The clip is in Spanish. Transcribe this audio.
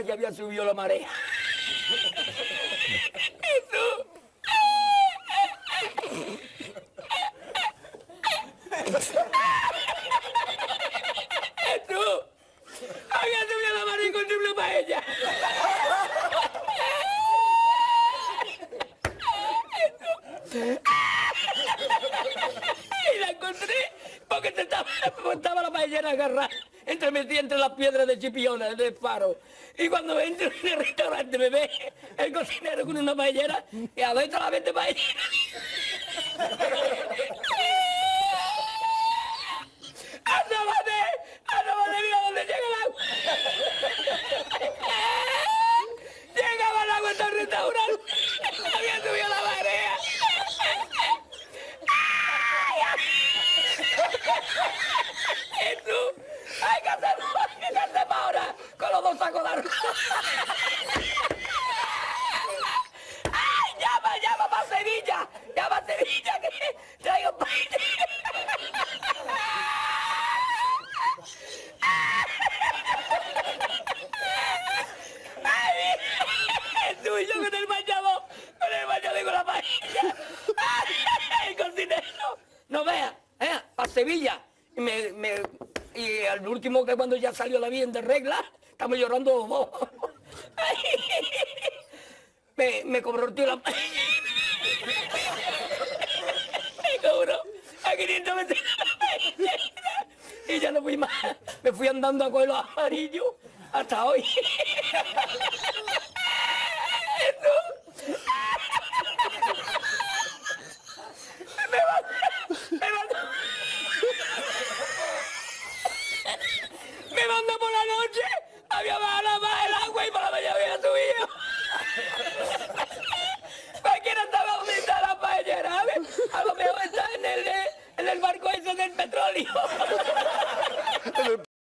ya había subido la marea. Jesús. Jesús. Había subido la marea y encontré una paella. Y la encontré porque te estaba, estaba la paellera agarrada entre metida entre las piedras de Chipiona, del faro. Y cuando entro en el restaurante me ve el cocinero con una paellera y adentro la vende paellera. ¡Asómate! ¡Asómate! ¡Mira dónde llega el agua! ¡Llegaba el agua hasta el restaurante! ¡Había subido la marea! ¡Jesús! ¡Hay que hacer hay que hacer ahora! ¡Con los dos sacos de arroz! ¡Ay, llama, llama para Sevilla! ¡Llama a Sevilla que traigo ¡Ay! Jesús, y yo con el bañador, con el bañador y con la paella. ¡Ay, el cocinero! No vea, ¿eh? Sevilla. Y, me, y al último que cuando ya salió la bien de regla, estamos llorando dos. Me, me cobró el tío la. Me cobró a 500 metros la paella. Y ya no fui más. Me fui andando a coger los hasta hoy. Jesús. Me manda, me manda, me manda por la noche, había bajado más el agua y por la mañana había subido. Cualquiera estaba donde está la paellera, a ver, a lo mejor está en el, en el barco ese del petróleo.